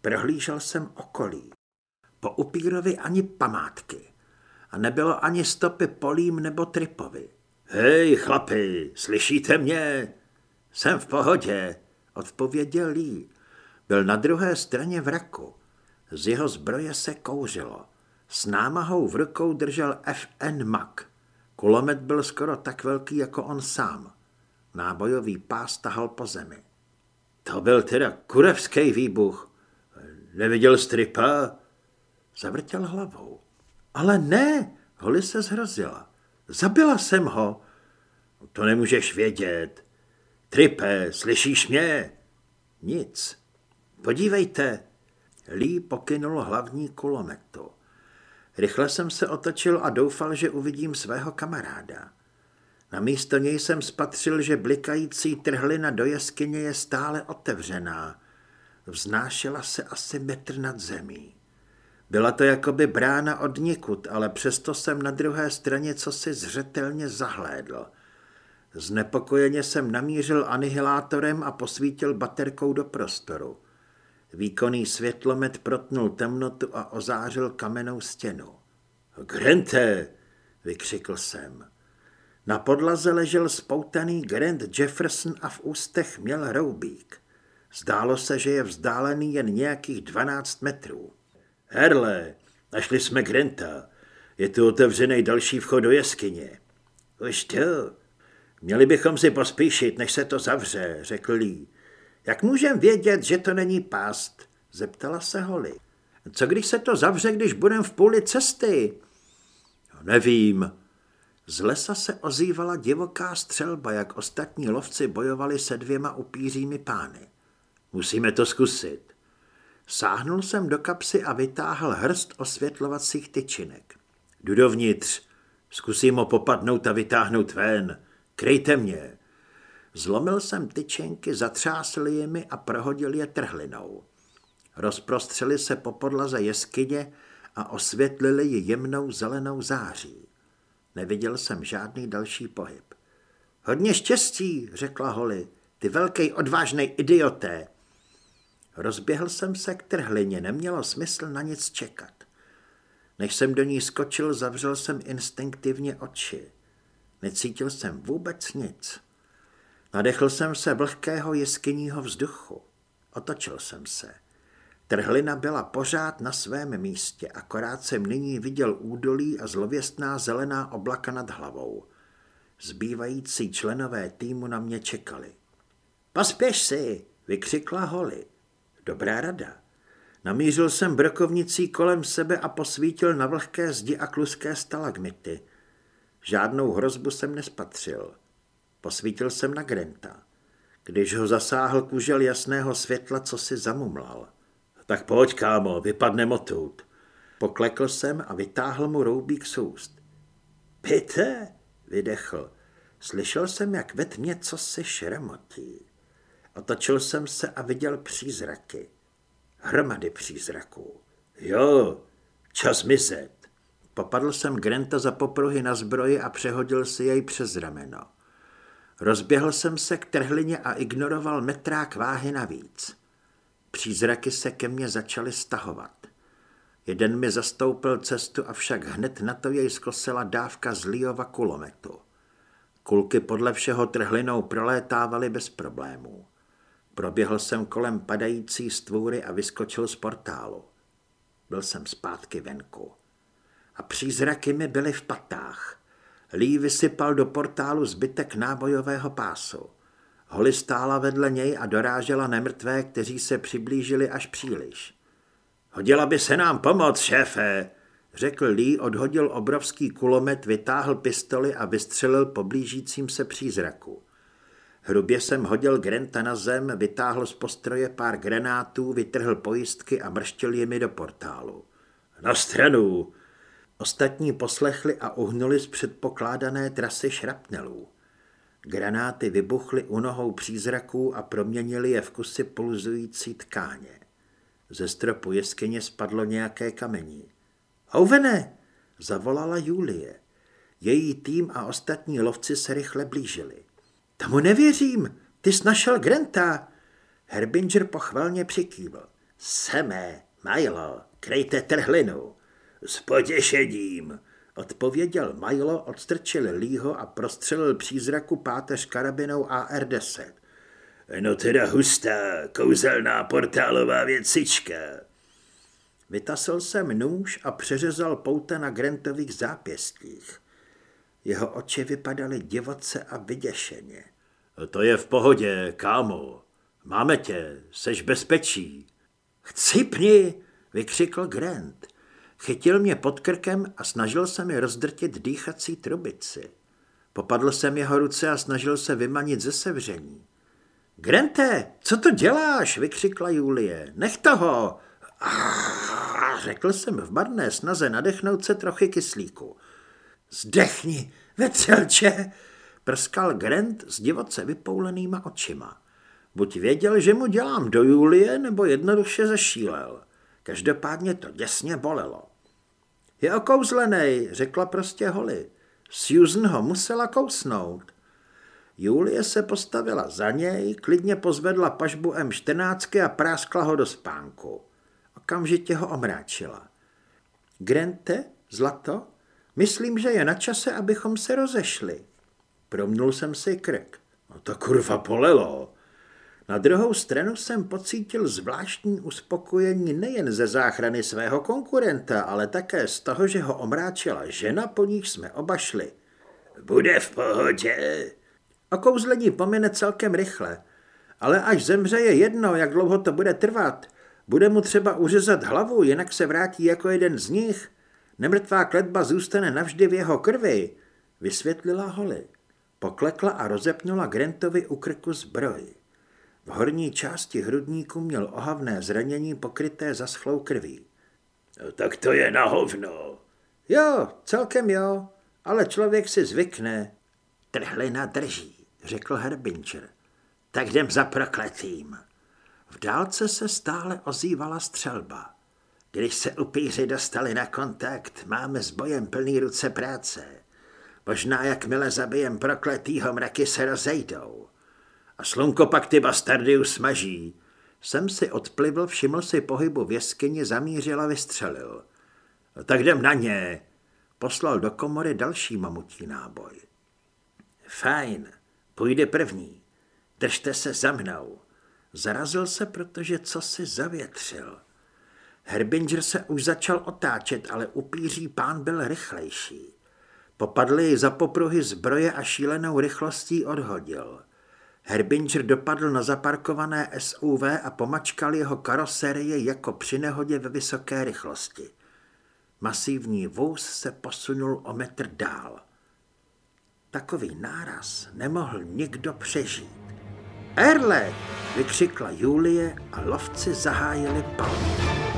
Prohlížel jsem okolí. Po upírovi ani památky. A nebylo ani stopy polím nebo tripovi. Hej, chlapi, slyšíte mě? Jsem v pohodě, odpověděl Lee. Byl na druhé straně vraku. Z jeho zbroje se kouřilo. S námahou v rukou držel FN Mac. Kulomet byl skoro tak velký jako on sám. Nábojový pás tahal po zemi. To byl teda kurevský výbuch. Neviděl stripa? Zavrtěl hlavou. Ale ne, Holly se zhrozila. Zabila jsem ho. To nemůžeš vědět. Tripe, slyšíš mě? Nic. Podívejte. Lee pokynul hlavní kulometu. Rychle jsem se otočil a doufal, že uvidím svého kamaráda. Na místo něj jsem spatřil, že blikající trhlina do jeskyně je stále otevřená. Vznášela se asi metr nad zemí. Byla to jakoby brána od nikud, ale přesto jsem na druhé straně co si zřetelně zahlédl. Znepokojeně jsem namířil anihilátorem a posvítil baterkou do prostoru. Výkonný světlomet protnul temnotu a ozářil kamennou stěnu. Grante, vykřikl jsem. Na podlaze ležel spoutaný Grant Jefferson a v ústech měl roubík. Zdálo se, že je vzdálený jen nějakých 12 metrů. Herle, našli jsme Granta. Je tu otevřený další vchod do jeskyně. Už to. Měli bychom si pospíšit, než se to zavře, řekl Lee. Jak můžem vědět, že to není past? Zeptala se Holly. Co když se to zavře, když budem v půli cesty? No, nevím. Z lesa se ozývala divoká střelba, jak ostatní lovci bojovali se dvěma upířími pány. Musíme to zkusit. Sáhnul jsem do kapsy a vytáhl hrst osvětlovacích tyčinek. Jdu dovnitř. Zkusím ho popadnout a vytáhnout ven. Kryjte mě. Zlomil jsem tyčenky, zatřásl jimi a prohodil je trhlinou. Rozprostřeli se po podlaze jeskyně a osvětlili ji jemnou zelenou září. Neviděl jsem žádný další pohyb. Hodně štěstí, řekla Holly, ty velký odvážný idioté. Rozběhl jsem se k trhlině, nemělo smysl na nic čekat. Než jsem do ní skočil, zavřel jsem instinktivně oči. Necítil jsem vůbec nic. Nadechl jsem se vlhkého jeskyního vzduchu. Otočil jsem se. Trhlina byla pořád na svém místě, akorát jsem nyní viděl údolí a zlověstná zelená oblaka nad hlavou. Zbývající členové týmu na mě čekali. Pospěš si, vykřikla Holly. Dobrá rada. Namířil jsem brokovnicí kolem sebe a posvítil na vlhké zdi a kluské stalagmity. Žádnou hrozbu jsem nespatřil. Posvítil jsem na Grenta. Když ho zasáhl kužel jasného světla, co si zamumlal. Tak pojď, kámo, vypadne motout. Poklekl jsem a vytáhl mu roubík z úst. Pite, vydechl. Slyšel jsem, jak ve tmě co se šramotí. Otočil jsem se a viděl přízraky. Hromady přízraků. Jo, čas mizet. Popadl jsem Granta za popruhy na zbroji a přehodil si jej přes rameno. Rozběhl jsem se k trhlině a ignoroval metrák váhy navíc. Přízraky se ke mně začaly stahovat. Jeden mi zastoupil cestu, avšak hned na to jej zkosila dávka z Liova kulometu. Kulky podle všeho trhlinou prolétávaly bez problémů. Proběhl jsem kolem padající stvůry a vyskočil z portálu. Byl jsem zpátky venku. A přízraky mi byly v patách. Lí vysypal do portálu zbytek nábojového pásu. Holly stála vedle něj a dorážela nemrtvé, kteří se přiblížili až příliš. Hodila by se nám pomoc, šéfe, řekl Lee, odhodil obrovský kulomet, vytáhl pistoli a vystřelil po blížícím se přízraku. Hrubě jsem hodil Granta na zem, vytáhl z postroje pár granátů, vytrhl pojistky a mrštil jimi do portálu. Na stranu! Ostatní poslechli a uhnuli z předpokládané trasy šrapnelů. Granáty vybuchly u nohou přízraků a proměnili je v kusy pulzující tkáně. Ze stropu jeskyně spadlo nějaké kamení. Houvene! zavolala Julie. Její tým a ostatní lovci se rychle blížili. Tomu nevěřím, ty jsi našel Granta. Herbinger pochvalně přikývl. Semé, Milo, krejte trhlinu. S potěšením, odpověděl Milo, odstrčil Lího a prostřelil přízraku páteř karabinou AR-10. No teda hustá, kouzelná portálová věcička. Vytasl jsem nůž a přeřezal pouta na Grantových zápěstích. Jeho oči vypadaly divoce a vyděšeně. To je v pohodě, kámo. Máme tě, seš bezpečí. Chcipni, vykřikl Grant. Chytil mě pod krkem a snažil se mi rozdrtit dýchací trubici. Popadl jsem jeho ruce a snažil se vymanit ze sevření. Grante, co to děláš? vykřikla Julie. Nech toho! A řekl jsem v marné snaze nadechnout se trochy kyslíku. Zdechni, vetřelče, prskal Grant s divoce vypoulenýma očima. Buď věděl, že mu dělám do Julie, nebo jednoduše zešílel. Každopádně to děsně bolelo. Je okouzlenej, řekla prostě Holly. Susan ho musela kousnout. Julie se postavila za něj, klidně pozvedla pažbu M14 a práskla ho do spánku. Okamžitě ho omráčila. Grente, zlato, myslím, že je na čase, abychom se rozešli. Promnul jsem si krk. No to kurva polelo. Na druhou stranu jsem pocítil zvláštní uspokojení nejen ze záchrany svého konkurenta, ale také z toho, že ho omráčila žena, po níž jsme oba šli. Bude v pohodě. Okouzlení pomine celkem rychle, ale až zemře je jedno, jak dlouho to bude trvat. Bude mu třeba uřezat hlavu, jinak se vrátí jako jeden z nich. Nemrtvá kletba zůstane navždy v jeho krvi, vysvětlila Holly. Poklekla a rozepnula Grantovi u krku zbroj. V horní části hrudníku měl ohavné zranění pokryté zaschlou krví. No, tak to je na hovno. Jo, celkem jo, ale člověk si zvykne. Trhlina drží, řekl Herbincher. Tak jdem za prokletým. V dálce se stále ozývala střelba. Když se upíři dostali na kontakt, máme s bojem plný ruce práce. Možná jakmile zabijem prokletýho, mraky se rozejdou. A slunko pak ty bastardy usmaží. Jsem si odplivl, všiml si pohybu v jeskyni, zamířil a vystřelil. No, tak jdem na ně. Poslal do komory další mamutí náboj. Fajn, půjde první. Držte se za mnou. Zarazil se, protože co si zavětřil. Herbinger se už začal otáčet, ale upíří pán byl rychlejší. Popadli za popruhy zbroje a šílenou rychlostí odhodil. Herbinger dopadl na zaparkované SUV a pomačkal jeho karoserie jako při nehodě ve vysoké rychlosti. Masivní vůz se posunul o metr dál. Takový náraz nemohl nikdo přežít. Erle! vykřikla Julie a lovci zahájili palbu.